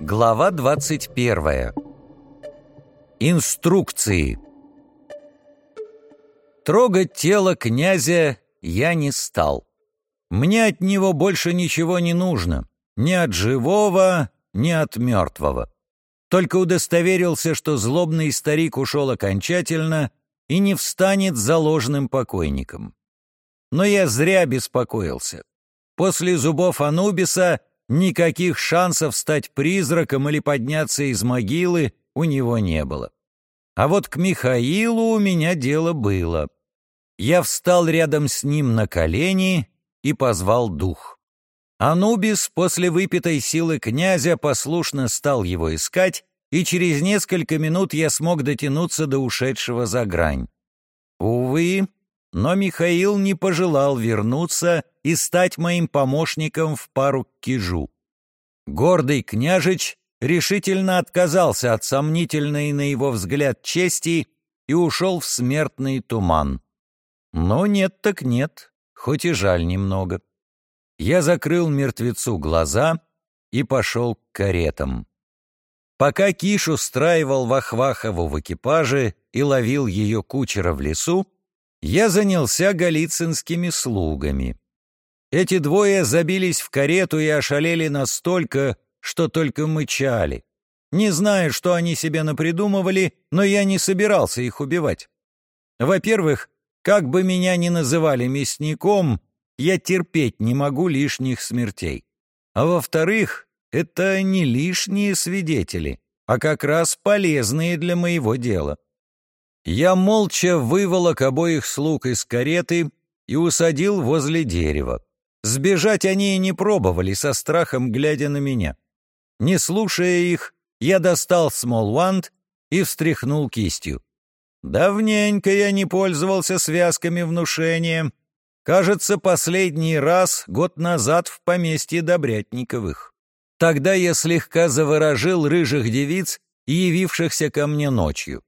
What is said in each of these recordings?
Глава 21. Инструкции. Трогать тело князя я не стал. Мне от него больше ничего не нужно, ни от живого, ни от мертвого. Только удостоверился, что злобный старик ушел окончательно и не встанет заложенным покойником. Но я зря беспокоился. После зубов Анубиса никаких шансов стать призраком или подняться из могилы у него не было. А вот к Михаилу у меня дело было. Я встал рядом с ним на колени и позвал дух. Анубис после выпитой силы князя послушно стал его искать, и через несколько минут я смог дотянуться до ушедшего за грань. Увы, но Михаил не пожелал вернуться и стать моим помощником в пару к кижу. Гордый княжич решительно отказался от сомнительной на его взгляд чести и ушел в смертный туман. Но нет так нет, хоть и жаль немного. Я закрыл мертвецу глаза и пошел к каретам. Пока Киш устраивал Вахвахову в экипаже и ловил ее кучера в лесу, я занялся галицинскими слугами. Эти двое забились в карету и ошалели настолько, что только мычали. Не знаю, что они себе напридумывали, но я не собирался их убивать. Во-первых, как бы меня ни называли мясником, я терпеть не могу лишних смертей. А во-вторых, это не лишние свидетели, а как раз полезные для моего дела. Я молча выволок обоих слуг из кареты и усадил возле дерева. Сбежать они и не пробовали, со страхом глядя на меня. Не слушая их, я достал смолванд и встряхнул кистью. Давненько я не пользовался связками внушения. Кажется, последний раз год назад в поместье Добрятниковых. Тогда я слегка заворожил рыжих девиц, явившихся ко мне ночью.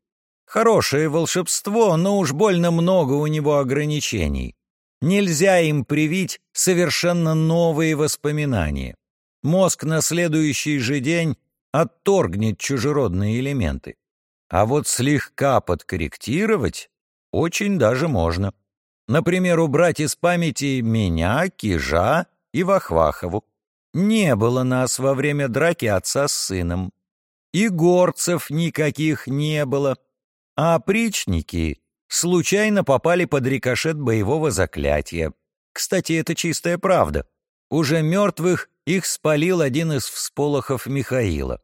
Хорошее волшебство, но уж больно много у него ограничений. Нельзя им привить совершенно новые воспоминания. Мозг на следующий же день отторгнет чужеродные элементы. А вот слегка подкорректировать очень даже можно. Например, убрать из памяти меня, Кижа и Вахвахову. Не было нас во время драки отца с сыном. И горцев никаких не было а опричники случайно попали под рикошет боевого заклятия. Кстати, это чистая правда. Уже мертвых их спалил один из всполохов Михаила.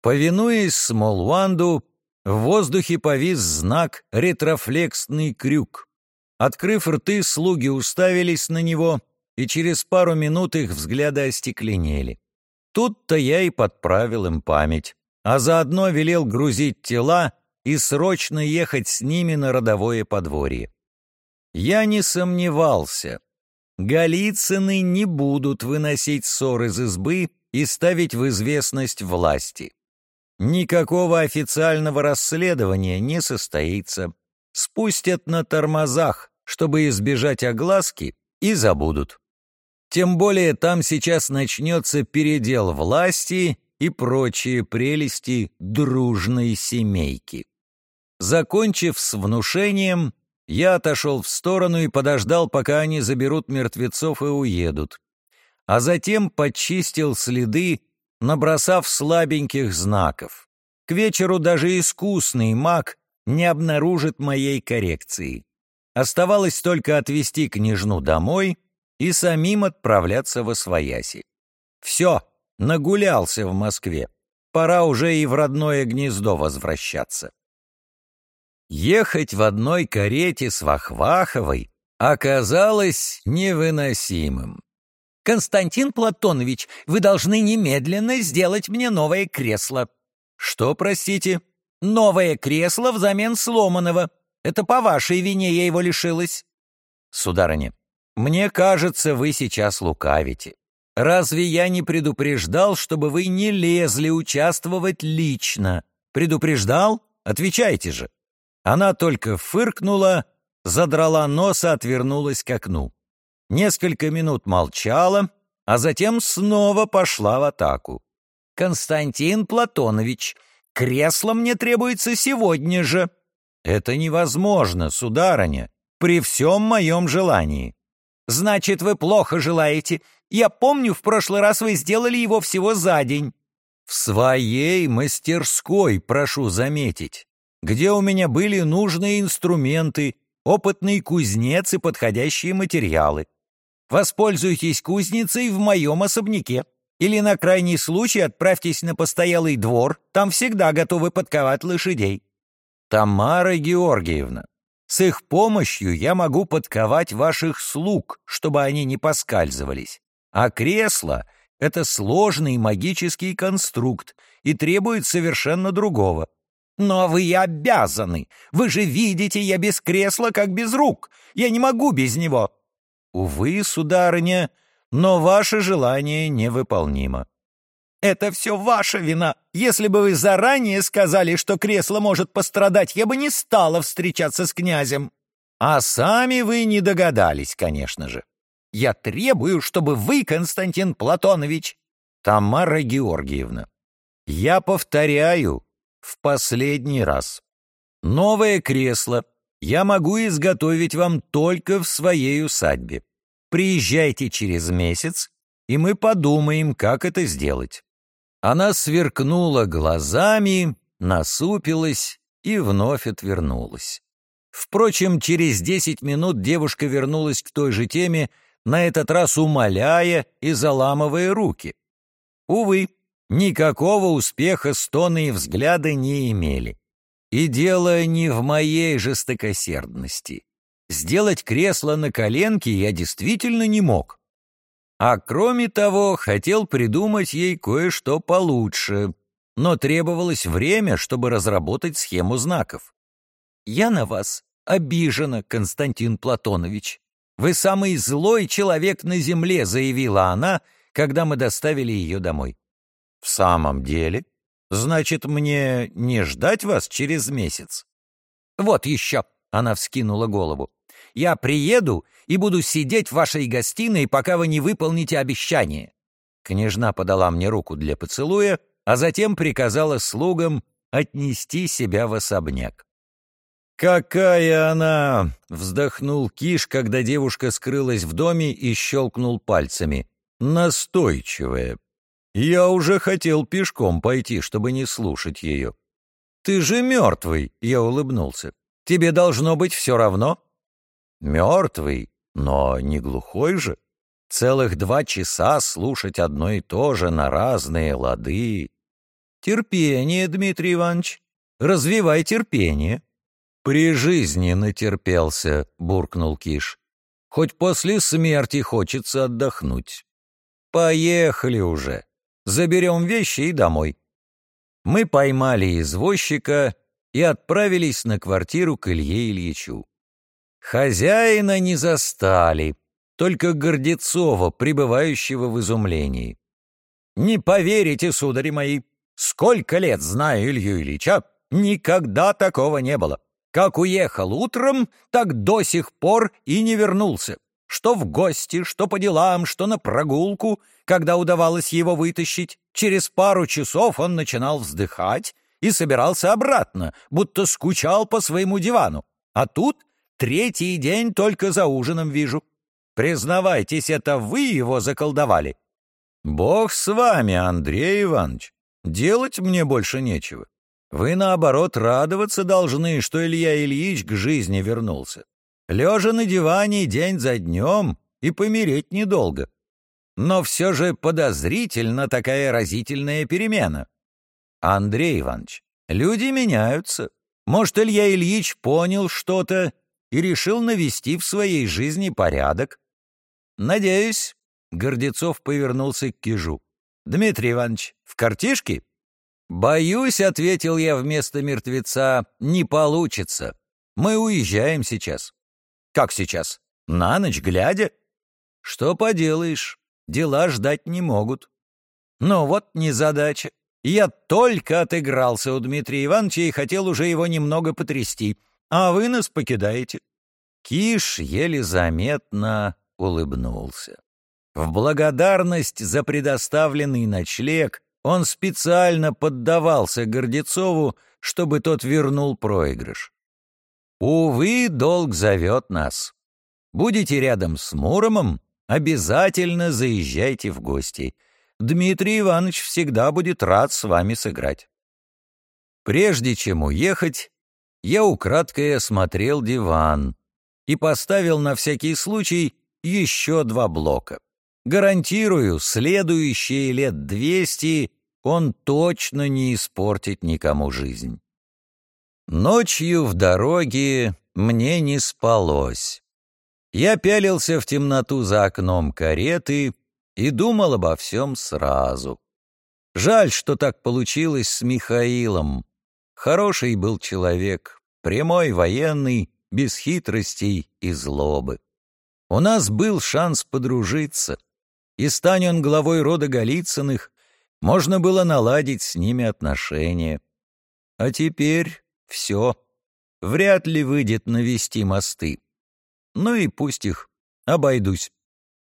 Повинуясь Смолванду, в воздухе повис знак «Ретрофлексный крюк». Открыв рты, слуги уставились на него, и через пару минут их взгляды остекленели. Тут-то я и подправил им память, а заодно велел грузить тела и срочно ехать с ними на родовое подворье. Я не сомневался. Голицыны не будут выносить ссор из избы и ставить в известность власти. Никакого официального расследования не состоится. Спустят на тормозах, чтобы избежать огласки, и забудут. Тем более там сейчас начнется передел власти и прочие прелести дружной семейки. Закончив с внушением, я отошел в сторону и подождал, пока они заберут мертвецов и уедут. А затем почистил следы, набросав слабеньких знаков. К вечеру даже искусный маг не обнаружит моей коррекции. Оставалось только отвезти княжну домой и самим отправляться во свояси. Все, нагулялся в Москве. Пора уже и в родное гнездо возвращаться. Ехать в одной карете с Вахваховой оказалось невыносимым. «Константин Платонович, вы должны немедленно сделать мне новое кресло». «Что, простите?» «Новое кресло взамен сломанного. Это по вашей вине я его лишилась». «Сударыня, мне кажется, вы сейчас лукавите. Разве я не предупреждал, чтобы вы не лезли участвовать лично? Предупреждал? Отвечайте же». Она только фыркнула, задрала нос и отвернулась к окну. Несколько минут молчала, а затем снова пошла в атаку. «Константин Платонович, кресло мне требуется сегодня же». «Это невозможно, сударыня, при всем моем желании». «Значит, вы плохо желаете. Я помню, в прошлый раз вы сделали его всего за день». «В своей мастерской, прошу заметить, где у меня были нужные инструменты, опытный кузнец и подходящие материалы. Воспользуйтесь кузницей в моем особняке. Или на крайний случай отправьтесь на постоялый двор, там всегда готовы подковать лошадей. Тамара Георгиевна, с их помощью я могу подковать ваших слуг, чтобы они не поскальзывались. А кресло — это сложный магический конструкт и требует совершенно другого. Но вы обязаны. Вы же видите, я без кресла, как без рук. Я не могу без него. Увы, сударыня, но ваше желание невыполнимо. Это все ваша вина. Если бы вы заранее сказали, что кресло может пострадать, я бы не стала встречаться с князем. А сами вы не догадались, конечно же. Я требую, чтобы вы, Константин Платонович... Тамара Георгиевна, я повторяю в последний раз. Новое кресло я могу изготовить вам только в своей усадьбе. Приезжайте через месяц, и мы подумаем, как это сделать». Она сверкнула глазами, насупилась и вновь отвернулась. Впрочем, через десять минут девушка вернулась к той же теме, на этот раз умоляя и заламывая руки. Увы, никакого успеха стоны и взгляды не имели. И дело не в моей жестокосердности. Сделать кресло на коленке я действительно не мог. А кроме того, хотел придумать ей кое-что получше, но требовалось время, чтобы разработать схему знаков. «Я на вас обижена, Константин Платонович. Вы самый злой человек на земле», — заявила она, когда мы доставили ее домой. «В самом деле?» Значит, мне не ждать вас через месяц? Вот еще, она вскинула голову. Я приеду и буду сидеть в вашей гостиной, пока вы не выполните обещание. Княжна подала мне руку для поцелуя, а затем приказала слугам отнести себя в особняк. «Какая она!» — вздохнул Киш, когда девушка скрылась в доме и щелкнул пальцами. «Настойчивая, я уже хотел пешком пойти, чтобы не слушать ее. «Ты же мертвый!» — я улыбнулся. «Тебе должно быть все равно?» «Мертвый, но не глухой же. Целых два часа слушать одно и то же на разные лады. Терпение, Дмитрий Иванович, развивай терпение». «При жизни натерпелся», — буркнул Киш. «Хоть после смерти хочется отдохнуть». «Поехали уже!» Заберем вещи и домой». Мы поймали извозчика и отправились на квартиру к Илье Ильичу. Хозяина не застали, только Гордецова, пребывающего в изумлении. «Не поверите, судари мои, сколько лет знаю Илью Ильича, никогда такого не было. Как уехал утром, так до сих пор и не вернулся. Что в гости, что по делам, что на прогулку, когда удавалось его вытащить, через пару часов он начинал вздыхать и собирался обратно, будто скучал по своему дивану. А тут третий день только за ужином вижу. Признавайтесь, это вы его заколдовали. Бог с вами, Андрей Иванович. Делать мне больше нечего. Вы, наоборот, радоваться должны, что Илья Ильич к жизни вернулся лежа на диване день за днем и помереть недолго. Но все же подозрительно такая разительная перемена. Андрей Иванович, люди меняются. Может, Илья Ильич понял что-то и решил навести в своей жизни порядок? Надеюсь, Гордецов повернулся к Кижу. «Дмитрий Иванович, в картишке?» «Боюсь», — ответил я вместо мертвеца, — «не получится. Мы уезжаем сейчас». Как сейчас? На ночь глядя? Что поделаешь, дела ждать не могут. Но вот незадача. Я только отыгрался у Дмитрия Ивановича и хотел уже его немного потрясти, а вы нас покидаете. Киш еле заметно улыбнулся. В благодарность за предоставленный ночлег он специально поддавался Гордецову, чтобы тот вернул проигрыш. Увы, долг зовет нас. Будете рядом с Муромом, обязательно заезжайте в гости. Дмитрий Иванович всегда будет рад с вами сыграть. Прежде чем уехать, я украдкой осмотрел диван и поставил на всякий случай еще два блока. Гарантирую, следующие лет двести он точно не испортит никому жизнь. Ночью в дороге мне не спалось. Я пялился в темноту за окном кареты и думал обо всем сразу. Жаль, что так получилось с Михаилом. Хороший был человек, прямой военный, без хитростей и злобы. У нас был шанс подружиться, и стань он главой рода Голицыных, можно было наладить с ними отношения. А теперь все. Вряд ли выйдет навести мосты. Ну и пусть их. Обойдусь.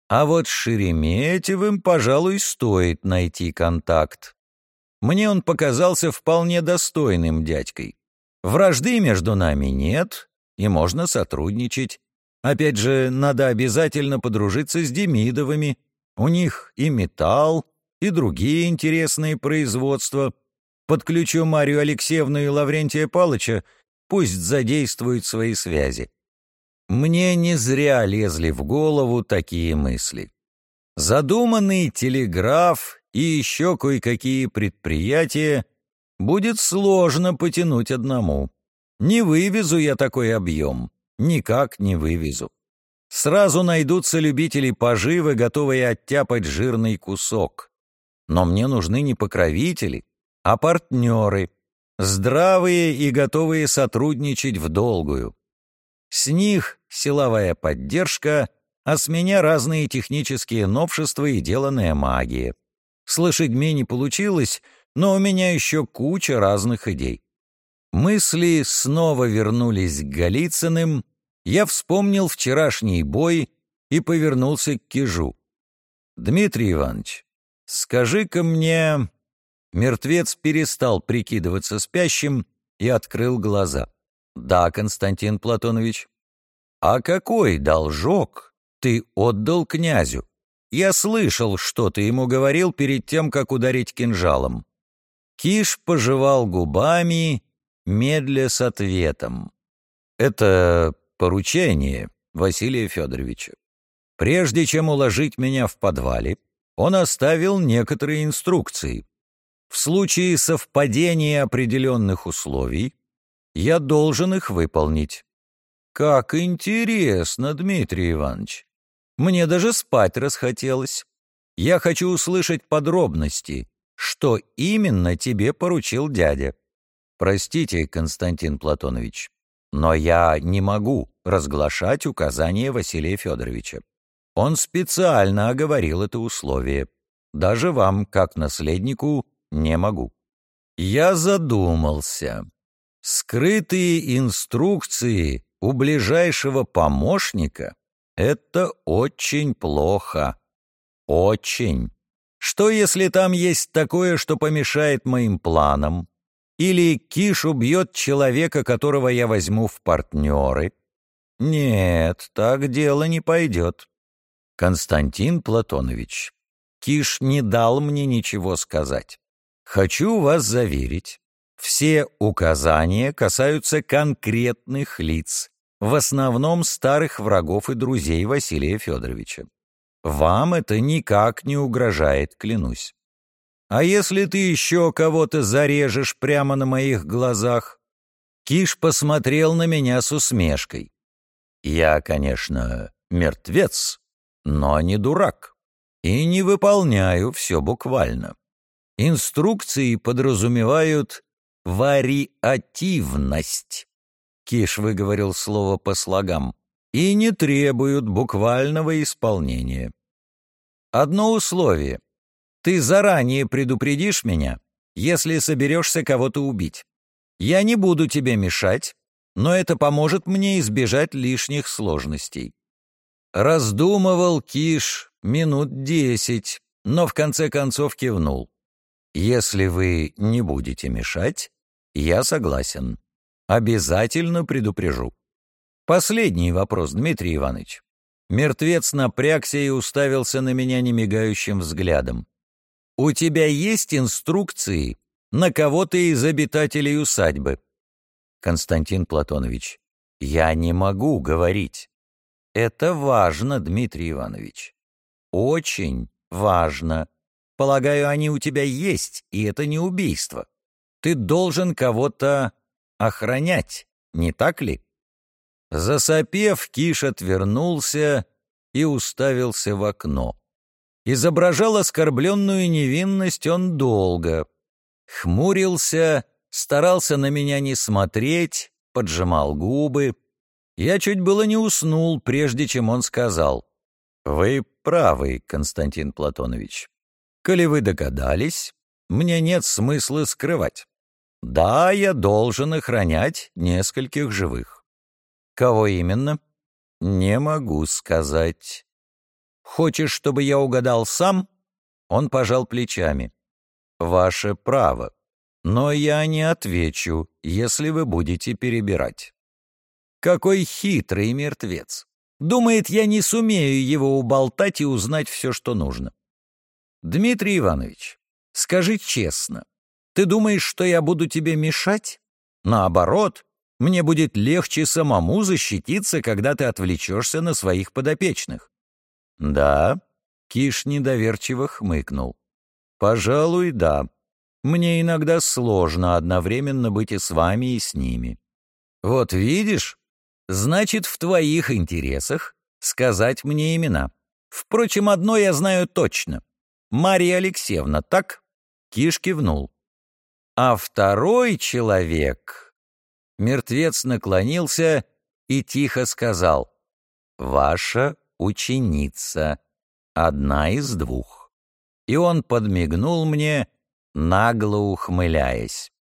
А вот с Шереметьевым, пожалуй, стоит найти контакт. Мне он показался вполне достойным дядькой. Вражды между нами нет, и можно сотрудничать. Опять же, надо обязательно подружиться с Демидовыми. У них и металл, и другие интересные производства. Подключу Марию Алексеевну и Лаврентия Палыча, пусть задействуют свои связи. Мне не зря лезли в голову такие мысли. Задуманный телеграф и еще кое-какие предприятия будет сложно потянуть одному. Не вывезу я такой объем, никак не вывезу. Сразу найдутся любители поживы, готовые оттяпать жирный кусок. Но мне нужны не покровители, а партнеры, здравые и готовые сотрудничать в долгую. С них силовая поддержка, а с меня разные технические новшества и деланная магия. С лошадьми не получилось, но у меня еще куча разных идей. Мысли снова вернулись к Голицыным, я вспомнил вчерашний бой и повернулся к Кижу. «Дмитрий Иванович, скажи-ка мне, Мертвец перестал прикидываться спящим и открыл глаза. «Да, Константин Платонович». «А какой должок ты отдал князю? Я слышал, что ты ему говорил перед тем, как ударить кинжалом». Киш пожевал губами, медля с ответом. «Это поручение Василия Федоровича. Прежде чем уложить меня в подвале, он оставил некоторые инструкции, в случае совпадения определенных условий я должен их выполнить. Как интересно, Дмитрий Иванович. Мне даже спать расхотелось. Я хочу услышать подробности, что именно тебе поручил дядя. Простите, Константин Платонович, но я не могу разглашать указания Василия Федоровича. Он специально оговорил это условие. Даже вам, как наследнику, не могу. Я задумался. Скрытые инструкции у ближайшего помощника — это очень плохо. Очень. Что, если там есть такое, что помешает моим планам? Или Киш убьет человека, которого я возьму в партнеры? Нет, так дело не пойдет. Константин Платонович, Киш не дал мне ничего сказать. Хочу вас заверить, все указания касаются конкретных лиц, в основном старых врагов и друзей Василия Федоровича. Вам это никак не угрожает, клянусь. А если ты еще кого-то зарежешь прямо на моих глазах? Киш посмотрел на меня с усмешкой. Я, конечно, мертвец, но не дурак. И не выполняю все буквально. Инструкции подразумевают вариативность. Киш выговорил слово по слогам. И не требуют буквального исполнения. Одно условие. Ты заранее предупредишь меня, если соберешься кого-то убить. Я не буду тебе мешать, но это поможет мне избежать лишних сложностей. Раздумывал Киш минут десять, но в конце концов кивнул. «Если вы не будете мешать, я согласен. Обязательно предупрежу». Последний вопрос, Дмитрий Иванович. Мертвец напрягся и уставился на меня немигающим взглядом. «У тебя есть инструкции на кого-то из обитателей усадьбы?» «Константин Платонович, я не могу говорить». «Это важно, Дмитрий Иванович. Очень важно. Полагаю, они у тебя есть, и это не убийство. Ты должен кого-то охранять, не так ли?» Засопев, Киш отвернулся и уставился в окно. Изображал оскорбленную невинность он долго. Хмурился, старался на меня не смотреть, поджимал губы. Я чуть было не уснул, прежде чем он сказал. «Вы правы, Константин Платонович. Коли вы догадались, мне нет смысла скрывать. Да, я должен охранять нескольких живых. Кого именно? Не могу сказать. Хочешь, чтобы я угадал сам? Он пожал плечами. Ваше право. Но я не отвечу, если вы будете перебирать. Какой хитрый мертвец. Думает, я не сумею его уболтать и узнать все, что нужно. Дмитрий Иванович, скажи честно, ты думаешь, что я буду тебе мешать? Наоборот, мне будет легче самому защититься, когда ты отвлечешься на своих подопечных». «Да», — Киш недоверчиво хмыкнул. «Пожалуй, да. Мне иногда сложно одновременно быть и с вами, и с ними. Вот видишь, значит, в твоих интересах сказать мне имена. Впрочем, одно я знаю точно. Мария Алексеевна, так?» Киш кивнул. «А второй человек...» Мертвец наклонился и тихо сказал «Ваша ученица, одна из двух». И он подмигнул мне, нагло ухмыляясь.